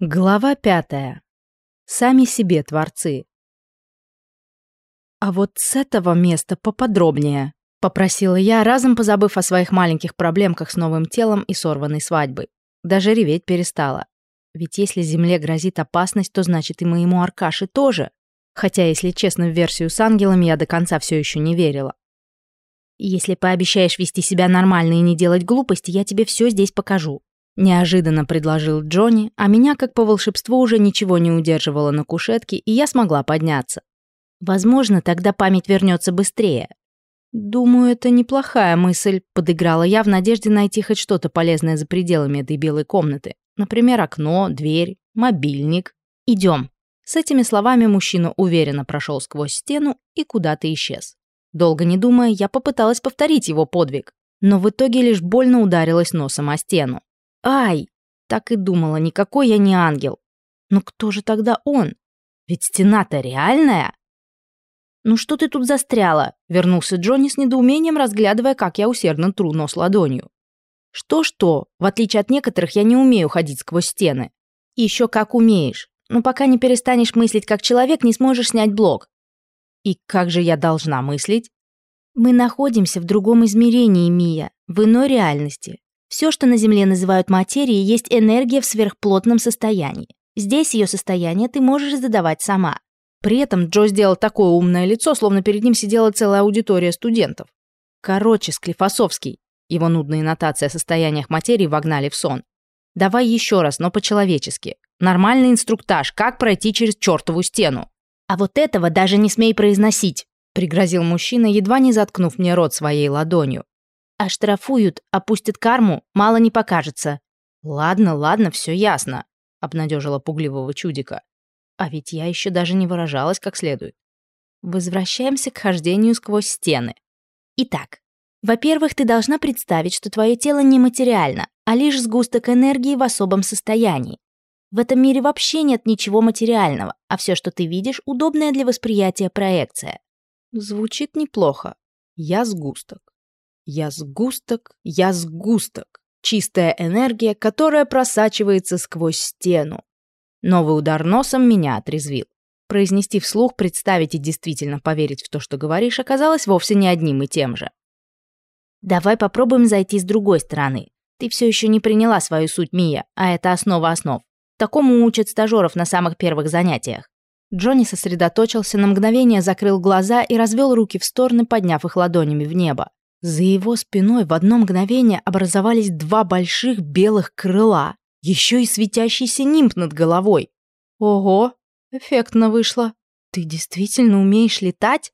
Глава пятая. Сами себе творцы. «А вот с этого места поподробнее», — попросила я, разом позабыв о своих маленьких проблемках с новым телом и сорванной свадьбой. Даже реветь перестала. Ведь если Земле грозит опасность, то значит и моему Аркаше тоже. Хотя, если честно, в версию с ангелами я до конца все еще не верила. «Если пообещаешь вести себя нормально и не делать глупости, я тебе все здесь покажу», Неожиданно предложил Джонни, а меня, как по волшебству, уже ничего не удерживало на кушетке, и я смогла подняться. Возможно, тогда память вернется быстрее. «Думаю, это неплохая мысль», — подыграла я в надежде найти хоть что-то полезное за пределами этой белой комнаты. Например, окно, дверь, мобильник. Идем. С этими словами мужчина уверенно прошел сквозь стену и куда-то исчез. Долго не думая, я попыталась повторить его подвиг, но в итоге лишь больно ударилась носом о стену. Ай! Так и думала, никакой я не ангел. Но кто же тогда он? Ведь стена-то реальная. «Ну что ты тут застряла?» — вернулся Джонни с недоумением, разглядывая, как я усердно тру нос ладонью. «Что-что? В отличие от некоторых, я не умею ходить сквозь стены. Еще как умеешь. Но пока не перестанешь мыслить как человек, не сможешь снять блок». «И как же я должна мыслить?» «Мы находимся в другом измерении, Мия, в иной реальности. Все, что на Земле называют материей, есть энергия в сверхплотном состоянии. Здесь ее состояние ты можешь задавать сама. При этом Джо сделал такое умное лицо, словно перед ним сидела целая аудитория студентов. Короче, Склифосовский. Его нудные нотации о состояниях материи вогнали в сон. Давай еще раз, но по-человечески. Нормальный инструктаж, как пройти через чертову стену. А вот этого даже не смей произносить, пригрозил мужчина, едва не заткнув мне рот своей ладонью. Оштрафуют, опустят карму, мало не покажется. Ладно, ладно, все ясно, обнадежила пугливого чудика. А ведь я еще даже не выражалась как следует. Возвращаемся к хождению сквозь стены. Итак, во-первых, ты должна представить, что твое тело нематериально, а лишь сгусток энергии в особом состоянии. В этом мире вообще нет ничего материального, а все, что ты видишь, удобная для восприятия проекция. Звучит неплохо. Я сгусток. Я сгусток, я сгусток. Чистая энергия, которая просачивается сквозь стену. Новый удар носом меня отрезвил. Произнести вслух, представить и действительно поверить в то, что говоришь, оказалось вовсе не одним и тем же. Давай попробуем зайти с другой стороны. Ты все еще не приняла свою суть, Мия, а это основа основ. Такому учат стажеров на самых первых занятиях. Джонни сосредоточился, на мгновение закрыл глаза и развел руки в стороны, подняв их ладонями в небо. За его спиной в одно мгновение образовались два больших белых крыла, еще и светящийся нимб над головой. Ого, эффектно вышло. Ты действительно умеешь летать?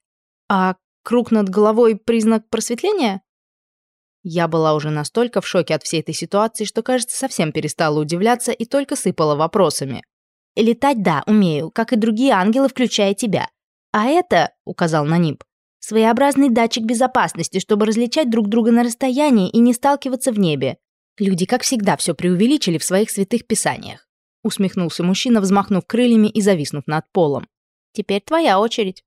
А круг над головой признак просветления? Я была уже настолько в шоке от всей этой ситуации, что, кажется, совсем перестала удивляться и только сыпала вопросами. «Летать, да, умею, как и другие ангелы, включая тебя. А это, — указал на нимб, Своеобразный датчик безопасности, чтобы различать друг друга на расстоянии и не сталкиваться в небе. Люди, как всегда, все преувеличили в своих святых писаниях. Усмехнулся мужчина, взмахнув крыльями и зависнув над полом. Теперь твоя очередь.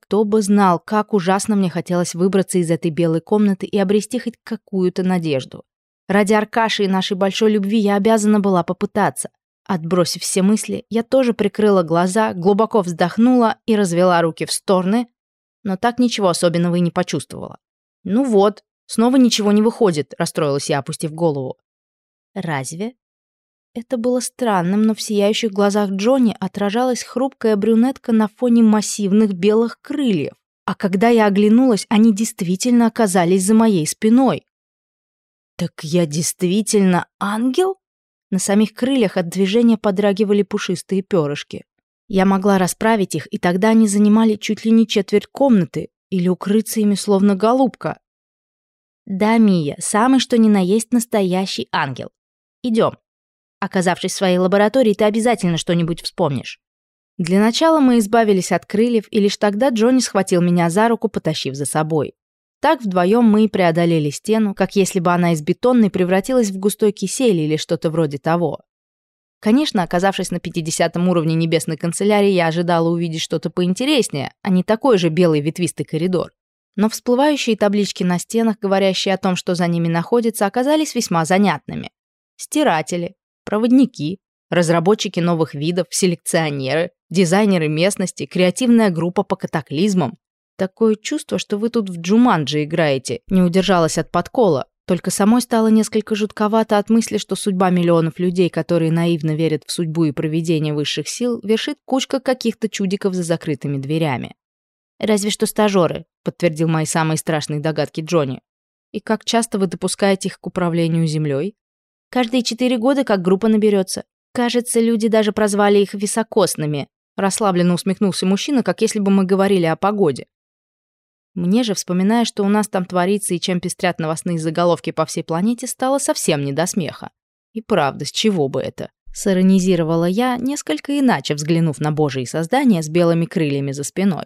Кто бы знал, как ужасно мне хотелось выбраться из этой белой комнаты и обрести хоть какую-то надежду. Ради Аркаши и нашей большой любви я обязана была попытаться. Отбросив все мысли, я тоже прикрыла глаза, глубоко вздохнула и развела руки в стороны, но так ничего особенного и не почувствовала. «Ну вот, снова ничего не выходит», — расстроилась я, опустив голову. «Разве?» Это было странным, но в сияющих глазах Джонни отражалась хрупкая брюнетка на фоне массивных белых крыльев. А когда я оглянулась, они действительно оказались за моей спиной. «Так я действительно ангел?» На самих крыльях от движения подрагивали пушистые перышки. Я могла расправить их, и тогда они занимали чуть ли не четверть комнаты, или укрыться ими словно голубка. Да, Мия, самый что ни на есть настоящий ангел. Идем. Оказавшись в своей лаборатории, ты обязательно что-нибудь вспомнишь. Для начала мы избавились от крыльев, и лишь тогда Джонни схватил меня за руку, потащив за собой. Так вдвоем мы и преодолели стену, как если бы она из бетонной превратилась в густой кисель или что-то вроде того. Конечно, оказавшись на 50 уровне небесной канцелярии, я ожидала увидеть что-то поинтереснее, а не такой же белый ветвистый коридор. Но всплывающие таблички на стенах, говорящие о том, что за ними находится, оказались весьма занятными. Стиратели, проводники, Разработчики новых видов, селекционеры, дизайнеры местности, креативная группа по катаклизмам. Такое чувство, что вы тут в Джуманджи играете, не удержалась от подкола. Только самой стало несколько жутковато от мысли, что судьба миллионов людей, которые наивно верят в судьбу и проведение высших сил, вершит кучка каких-то чудиков за закрытыми дверями. «Разве что стажеры», — подтвердил мои самые страшные догадки Джонни. «И как часто вы допускаете их к управлению землей?» «Каждые четыре года как группа наберется. Кажется, люди даже прозвали их високосными», — расслабленно усмехнулся мужчина, как если бы мы говорили о погоде. Мне же, вспоминая, что у нас там творится и чем пестрят новостные заголовки по всей планете, стало совсем не до смеха. И правда, с чего бы это? Сиронизировала я, несколько иначе взглянув на божьи создания с белыми крыльями за спиной.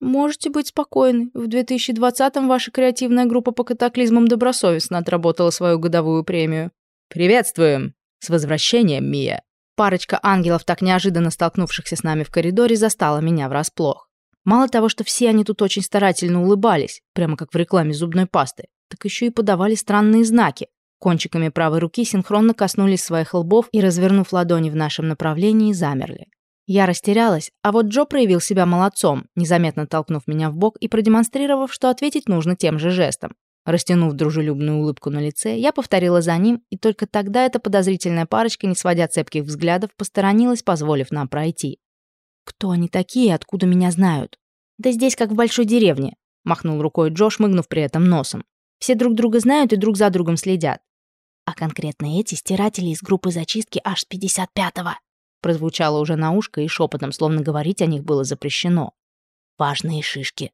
Можете быть спокойны. В 2020-м ваша креативная группа по катаклизмам добросовестно отработала свою годовую премию. Приветствуем! С возвращением, Мия! Парочка ангелов, так неожиданно столкнувшихся с нами в коридоре, застала меня врасплох. Мало того, что все они тут очень старательно улыбались, прямо как в рекламе зубной пасты, так еще и подавали странные знаки. Кончиками правой руки синхронно коснулись своих лбов и, развернув ладони в нашем направлении, замерли. Я растерялась, а вот Джо проявил себя молодцом, незаметно толкнув меня в бок и продемонстрировав, что ответить нужно тем же жестом. Растянув дружелюбную улыбку на лице, я повторила за ним, и только тогда эта подозрительная парочка, не сводя цепких взглядов, посторонилась, позволив нам пройти. «Кто они такие, откуда меня знают?» «Да здесь как в большой деревне», — махнул рукой Джош, шмыгнув при этом носом. «Все друг друга знают и друг за другом следят». «А конкретно эти стиратели из группы зачистки аж с 55-го», прозвучало уже на ушко и шепотом, словно говорить о них было запрещено. «Важные шишки.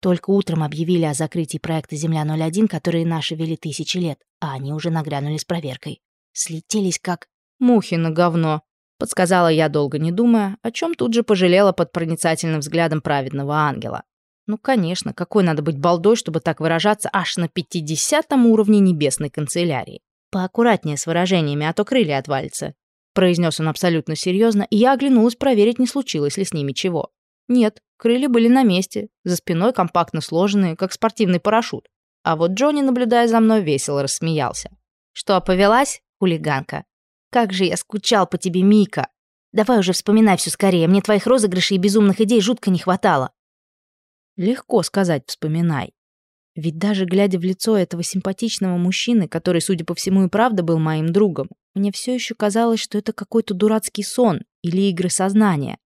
Только утром объявили о закрытии проекта «Земля-01», который наши вели тысячи лет, а они уже нагрянули с проверкой. Слетелись как... «Мухи на говно», Подсказала я, долго не думая, о чем тут же пожалела под проницательным взглядом праведного ангела. Ну, конечно, какой надо быть балдой, чтобы так выражаться аж на пятидесятом уровне небесной канцелярии. Поаккуратнее с выражениями, а то крылья отвалятся. Произнес он абсолютно серьезно, и я оглянулась проверить, не случилось ли с ними чего. Нет, крылья были на месте, за спиной компактно сложенные, как спортивный парашют. А вот Джонни, наблюдая за мной, весело рассмеялся. «Что, повелась, хулиганка?» Как же я скучал по тебе, Мика. Давай уже вспоминай все скорее, мне твоих розыгрышей и безумных идей жутко не хватало. Легко сказать «вспоминай». Ведь даже глядя в лицо этого симпатичного мужчины, который, судя по всему, и правда был моим другом, мне все еще казалось, что это какой-то дурацкий сон или игры сознания.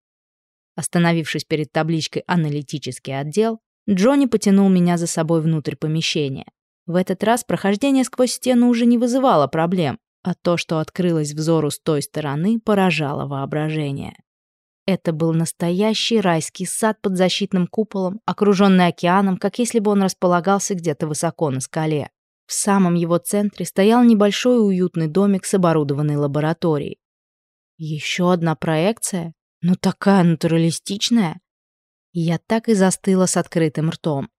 Остановившись перед табличкой «Аналитический отдел», Джонни потянул меня за собой внутрь помещения. В этот раз прохождение сквозь стену уже не вызывало проблем а то, что открылось взору с той стороны, поражало воображение. Это был настоящий райский сад под защитным куполом, окруженный океаном, как если бы он располагался где-то высоко на скале. В самом его центре стоял небольшой уютный домик с оборудованной лабораторией. Еще одна проекция? Ну такая натуралистичная. Я так и застыла с открытым ртом.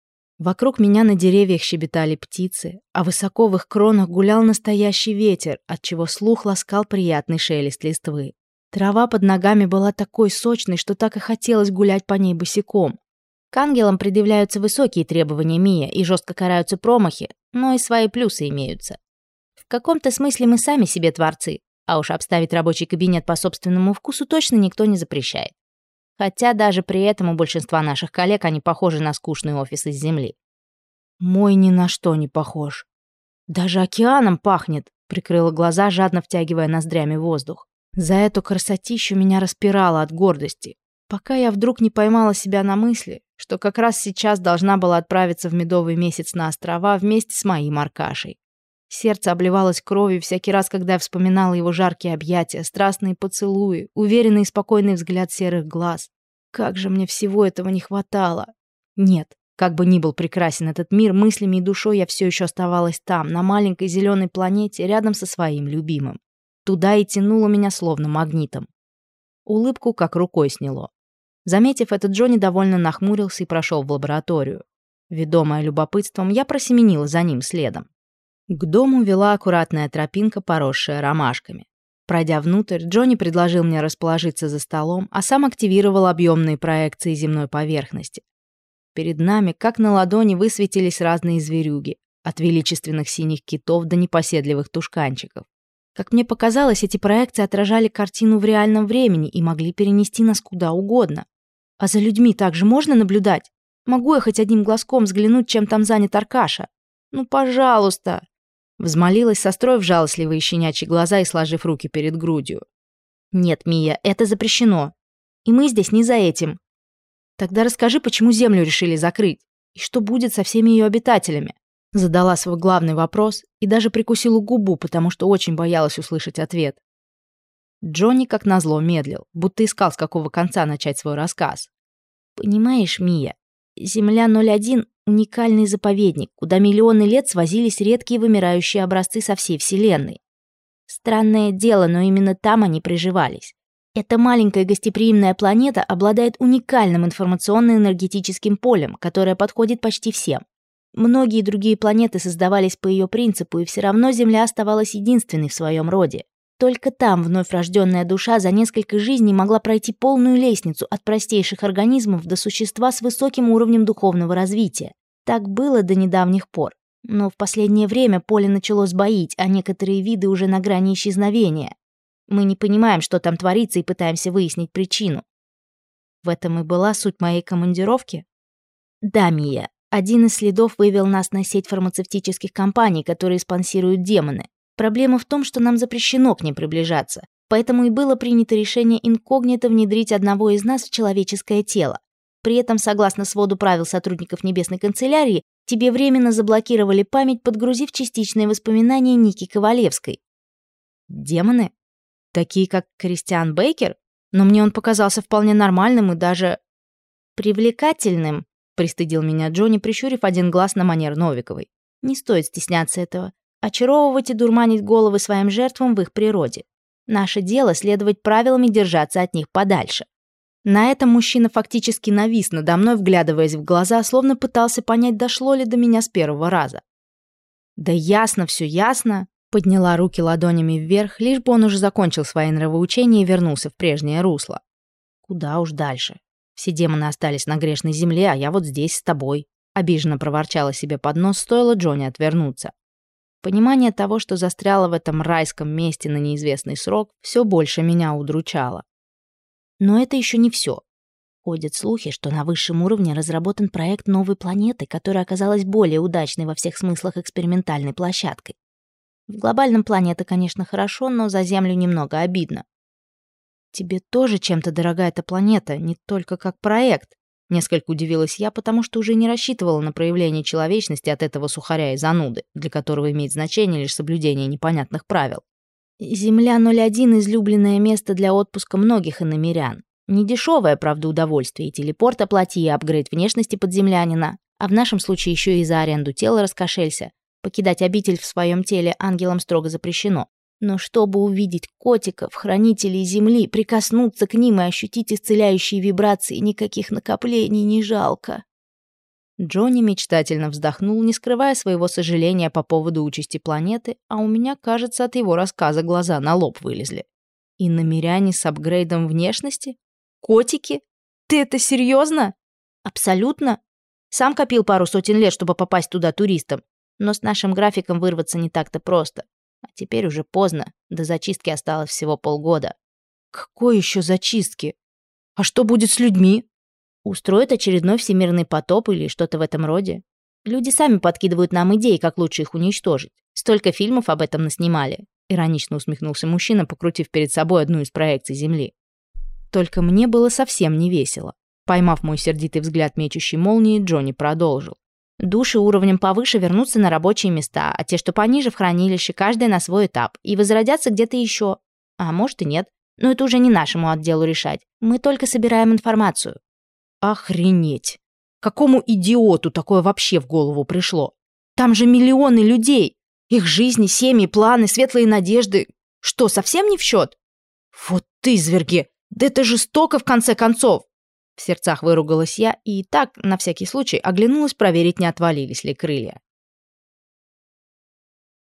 Вокруг меня на деревьях щебетали птицы, а высоко в их кронах гулял настоящий ветер, отчего слух ласкал приятный шелест листвы. Трава под ногами была такой сочной, что так и хотелось гулять по ней босиком. К ангелам предъявляются высокие требования Мия и жестко караются промахи, но и свои плюсы имеются. В каком-то смысле мы сами себе творцы, а уж обставить рабочий кабинет по собственному вкусу точно никто не запрещает. Хотя даже при этом у большинства наших коллег они похожи на скучный офис из земли. Мой ни на что не похож. Даже океаном пахнет, прикрыла глаза, жадно втягивая ноздрями воздух. За эту красотищу меня распирало от гордости, пока я вдруг не поймала себя на мысли, что как раз сейчас должна была отправиться в медовый месяц на острова вместе с моим Аркашей. Сердце обливалось кровью всякий раз, когда я вспоминала его жаркие объятия, страстные поцелуи, уверенный и спокойный взгляд серых глаз. Как же мне всего этого не хватало. Нет, как бы ни был прекрасен этот мир, мыслями и душой я все еще оставалась там, на маленькой зеленой планете, рядом со своим любимым. Туда и тянуло меня словно магнитом. Улыбку как рукой сняло. Заметив это, Джонни довольно нахмурился и прошел в лабораторию. Ведомая любопытством, я просеменила за ним следом. К дому вела аккуратная тропинка, поросшая ромашками. Пройдя внутрь, Джонни предложил мне расположиться за столом, а сам активировал объемные проекции земной поверхности. Перед нами, как на ладони, высветились разные зверюги, от величественных синих китов до непоседливых тушканчиков. Как мне показалось, эти проекции отражали картину в реальном времени и могли перенести нас куда угодно. А за людьми также можно наблюдать? Могу я хоть одним глазком взглянуть, чем там занят Аркаша? Ну, пожалуйста!» Взмолилась, состроив жалостливые щенячьи глаза и сложив руки перед грудью. «Нет, Мия, это запрещено. И мы здесь не за этим. Тогда расскажи, почему Землю решили закрыть? И что будет со всеми ее обитателями?» Задала свой главный вопрос и даже прикусила губу, потому что очень боялась услышать ответ. Джонни, как назло, медлил, будто искал, с какого конца начать свой рассказ. «Понимаешь, Мия, Земля-01 — уникальный заповедник, куда миллионы лет свозились редкие вымирающие образцы со всей Вселенной. Странное дело, но именно там они приживались. Эта маленькая гостеприимная планета обладает уникальным информационно-энергетическим полем, которое подходит почти всем. Многие другие планеты создавались по ее принципу, и все равно Земля оставалась единственной в своем роде. Только там вновь рожденная душа за несколько жизней могла пройти полную лестницу от простейших организмов до существа с высоким уровнем духовного развития. Так было до недавних пор. Но в последнее время поле начало сбоить, а некоторые виды уже на грани исчезновения. Мы не понимаем, что там творится, и пытаемся выяснить причину. В этом и была суть моей командировки. Да, Мия, один из следов вывел нас на сеть фармацевтических компаний, которые спонсируют демоны. Проблема в том, что нам запрещено к ним приближаться, поэтому и было принято решение инкогнито внедрить одного из нас в человеческое тело. При этом, согласно своду правил сотрудников Небесной канцелярии, тебе временно заблокировали память, подгрузив частичные воспоминания Ники Ковалевской. Демоны? Такие, как Кристиан Бейкер? Но мне он показался вполне нормальным и даже... привлекательным, пристыдил меня Джонни, прищурив один глаз на манер Новиковой. Не стоит стесняться этого очаровывать и дурманить головы своим жертвам в их природе. Наше дело следовать правилам и держаться от них подальше. На этом мужчина фактически навис надо мной, вглядываясь в глаза, словно пытался понять, дошло ли до меня с первого раза. «Да ясно, все ясно», — подняла руки ладонями вверх, лишь бы он уже закончил свои нравоучения и вернулся в прежнее русло. «Куда уж дальше. Все демоны остались на грешной земле, а я вот здесь с тобой», — обиженно проворчала себе под нос, стоило Джонни отвернуться. Понимание того, что застряло в этом райском месте на неизвестный срок, все больше меня удручало. Но это еще не все. Ходят слухи, что на высшем уровне разработан проект новой планеты, которая оказалась более удачной во всех смыслах экспериментальной площадкой. В глобальном плане это, конечно, хорошо, но за Землю немного обидно. Тебе тоже чем-то дорога эта планета, не только как проект. Несколько удивилась я, потому что уже не рассчитывала на проявление человечности от этого сухаря и зануды, для которого имеет значение лишь соблюдение непонятных правил. Земля-01 — излюбленное место для отпуска многих иномерян. Недешевое, правда, удовольствие, и телепорт оплати, и апгрейд внешности подземлянина, а в нашем случае еще и за аренду тела раскошелься. Покидать обитель в своем теле ангелам строго запрещено. Но чтобы увидеть котиков, хранителей земли, прикоснуться к ним и ощутить исцеляющие вибрации, никаких накоплений не жалко. Джонни мечтательно вздохнул, не скрывая своего сожаления по поводу участи планеты, а у меня, кажется, от его рассказа глаза на лоб вылезли. И намеряне с апгрейдом внешности? Котики? Ты это серьезно? Абсолютно. Сам копил пару сотен лет, чтобы попасть туда туристом. Но с нашим графиком вырваться не так-то просто. А теперь уже поздно, до зачистки осталось всего полгода. Какой еще зачистки? А что будет с людьми? Устроят очередной всемирный потоп или что-то в этом роде. Люди сами подкидывают нам идеи, как лучше их уничтожить. Столько фильмов об этом наснимали. Иронично усмехнулся мужчина, покрутив перед собой одну из проекций Земли. Только мне было совсем не весело. Поймав мой сердитый взгляд мечущей молнии, Джонни продолжил. Души уровнем повыше вернутся на рабочие места, а те, что пониже, в хранилище, каждая на свой этап, и возродятся где-то еще. А может и нет. Но это уже не нашему отделу решать. Мы только собираем информацию. Охренеть! Какому идиоту такое вообще в голову пришло? Там же миллионы людей. Их жизни, семьи, планы, светлые надежды. Что, совсем не в счет? Вот ты, зверги! Да это жестоко, в конце концов! В сердцах выругалась я и так, на всякий случай, оглянулась проверить, не отвалились ли крылья.